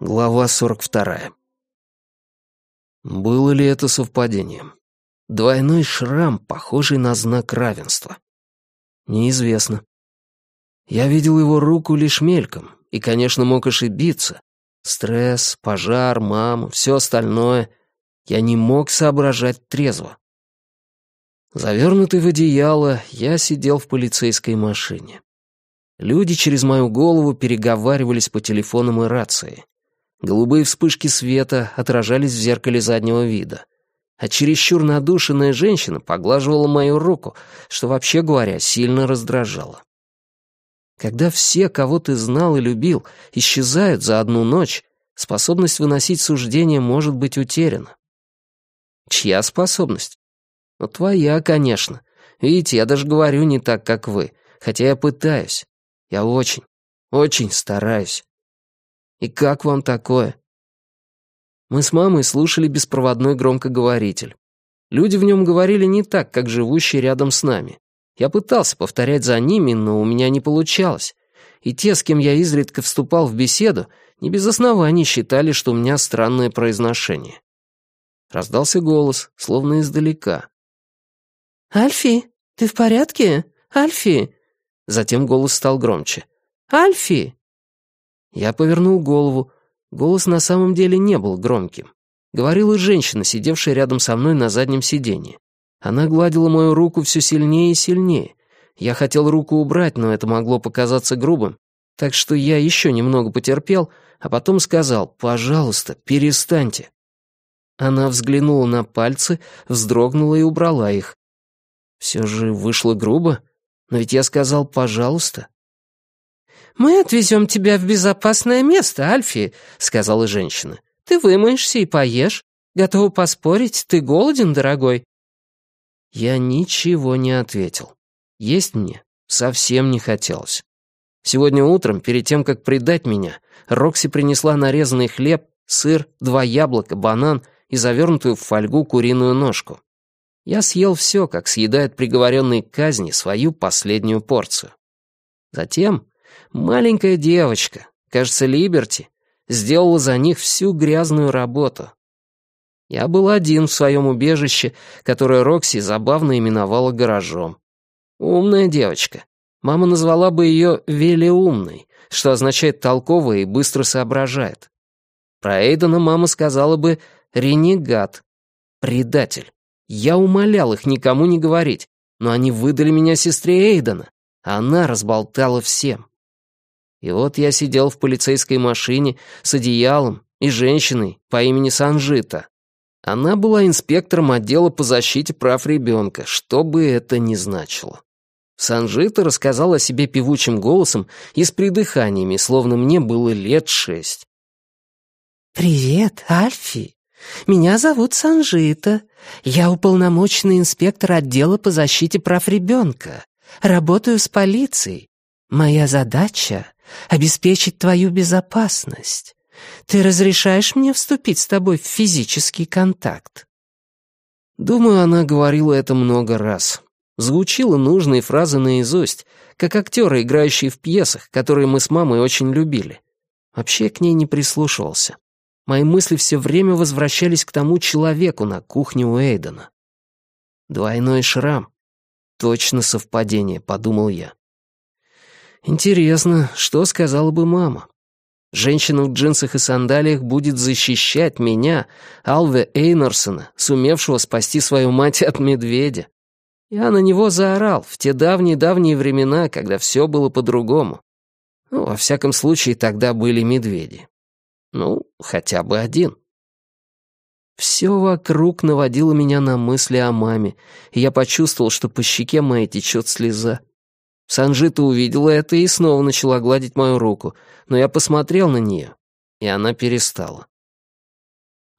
Глава 42. Было ли это совпадением? Двойной шрам, похожий на знак равенства. Неизвестно. Я видел его руку лишь мельком, и, конечно, мог ошибиться. Стресс, пожар, мама, все остальное. Я не мог соображать трезво. Завернутый в одеяло, я сидел в полицейской машине. Люди через мою голову переговаривались по телефонам и рации. Голубые вспышки света отражались в зеркале заднего вида. А чересчур надушенная женщина поглаживала мою руку, что, вообще говоря, сильно раздражало. Когда все, кого ты знал и любил, исчезают за одну ночь, способность выносить суждения может быть утеряна. Чья способность? Ну, твоя, конечно. Видите, я даже говорю не так, как вы, хотя я пытаюсь. Я очень, очень стараюсь. И как вам такое? Мы с мамой слушали беспроводной громкоговоритель. Люди в нем говорили не так, как живущие рядом с нами. Я пытался повторять за ними, но у меня не получалось. И те, с кем я изредка вступал в беседу, не без оснований считали, что у меня странное произношение. Раздался голос, словно издалека. «Альфи, ты в порядке? Альфи?» Затем голос стал громче. «Альфи!» Я повернул голову. Голос на самом деле не был громким. Говорила женщина, сидевшая рядом со мной на заднем сиденье. Она гладила мою руку все сильнее и сильнее. Я хотел руку убрать, но это могло показаться грубым. Так что я еще немного потерпел, а потом сказал «Пожалуйста, перестаньте». Она взглянула на пальцы, вздрогнула и убрала их. Все же вышло грубо, но ведь я сказал «пожалуйста». «Мы отвезем тебя в безопасное место, Альфи», — сказала женщина. «Ты вымоешься и поешь. Готова поспорить, ты голоден, дорогой?» Я ничего не ответил. Есть мне совсем не хотелось. Сегодня утром, перед тем, как предать меня, Рокси принесла нарезанный хлеб, сыр, два яблока, банан и завернутую в фольгу куриную ножку. Я съел все, как съедает приговоренный к казни свою последнюю порцию. Затем Маленькая девочка, кажется, Либерти, сделала за них всю грязную работу. Я был один в своем убежище, которое Рокси забавно именовала гаражом. Умная девочка. Мама назвала бы ее «велеумной», что означает «толковая» и быстро соображает. Про Эйдена мама сказала бы «ренегат», «предатель». Я умолял их никому не говорить, но они выдали меня сестре Эйдена, а она разболтала всем. И вот я сидел в полицейской машине с одеялом и женщиной по имени Санжита. Она была инспектором отдела по защите прав ребенка, что бы это ни значило. Санжита рассказал о себе певучим голосом и с придыханиями, словно мне было лет шесть. «Привет, Альфи. Меня зовут Санжита. Я уполномоченный инспектор отдела по защите прав ребенка. Работаю с полицией. Моя задача обеспечить твою безопасность. Ты разрешаешь мне вступить с тобой в физический контакт?» Думаю, она говорила это много раз. Звучила нужные фразы наизусть, как актеры, играющие в пьесах, которые мы с мамой очень любили. Вообще к ней не прислушивался. Мои мысли все время возвращались к тому человеку на кухне у Эйдена. Двойной шрам. Точно совпадение, подумал я. Интересно, что сказала бы мама? Женщина в джинсах и сандалиях будет защищать меня, Алве Эйнорсона, сумевшего спасти свою мать от медведя. Я на него заорал в те давние-давние времена, когда все было по-другому. Ну, во всяком случае, тогда были медведи. Ну, хотя бы один. Все вокруг наводило меня на мысли о маме, и я почувствовал, что по щеке моей течет слеза. Санжита увидела это и снова начала гладить мою руку, но я посмотрел на нее, и она перестала.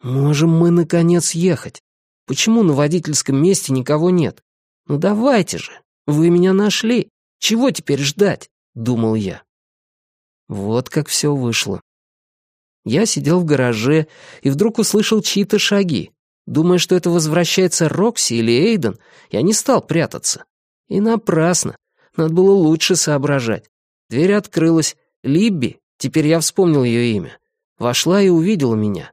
«Можем мы, наконец, ехать? Почему на водительском месте никого нет? Ну давайте же, вы меня нашли. Чего теперь ждать?» — думал я. Вот как все вышло. Я сидел в гараже и вдруг услышал чьи-то шаги. Думая, что это возвращается Рокси или Эйден, я не стал прятаться. И напрасно. Надо было лучше соображать. Дверь открылась. Либби, Теперь я вспомнил ее имя. Вошла и увидела меня.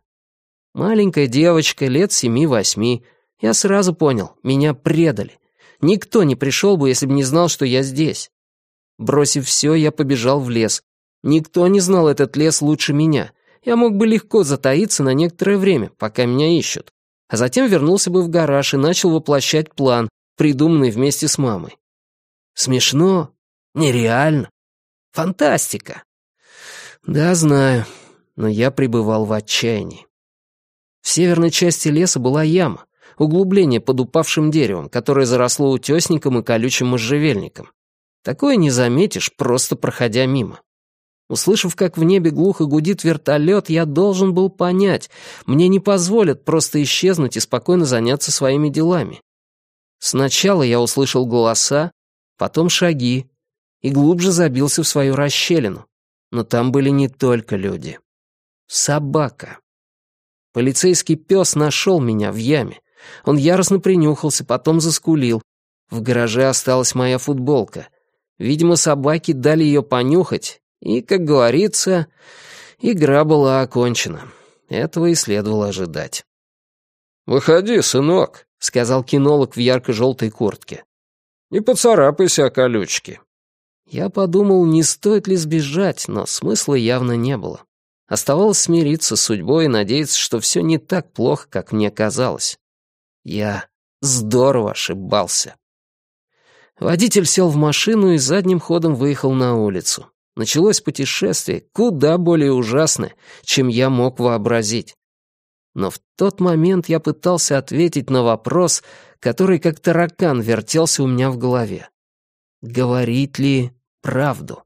Маленькая девочка, лет семи-восьми. Я сразу понял, меня предали. Никто не пришел бы, если бы не знал, что я здесь. Бросив все, я побежал в лес. Никто не знал этот лес лучше меня. Я мог бы легко затаиться на некоторое время, пока меня ищут. А затем вернулся бы в гараж и начал воплощать план, придуманный вместе с мамой. Смешно? Нереально? Фантастика. Да, знаю, но я пребывал в отчаянии. В северной части леса была яма, углубление под упавшим деревом, которое заросло утесником и колючим можжевельником. Такое не заметишь, просто проходя мимо. Услышав, как в небе глухо гудит вертолет, я должен был понять, мне не позволят просто исчезнуть и спокойно заняться своими делами. Сначала я услышал голоса, потом шаги, и глубже забился в свою расщелину. Но там были не только люди. Собака. Полицейский пес нашел меня в яме. Он яростно принюхался, потом заскулил. В гараже осталась моя футболка. Видимо, собаки дали ее понюхать, и, как говорится, игра была окончена. Этого и следовало ожидать. «Выходи, сынок», — сказал кинолог в ярко-желтой куртке. «Не поцарапайся о колючки». Я подумал, не стоит ли сбежать, но смысла явно не было. Оставалось смириться с судьбой и надеяться, что все не так плохо, как мне казалось. Я здорово ошибался. Водитель сел в машину и задним ходом выехал на улицу. Началось путешествие куда более ужасное, чем я мог вообразить. Но в тот момент я пытался ответить на вопрос, который как таракан вертелся у меня в голове. Говорить ли правду?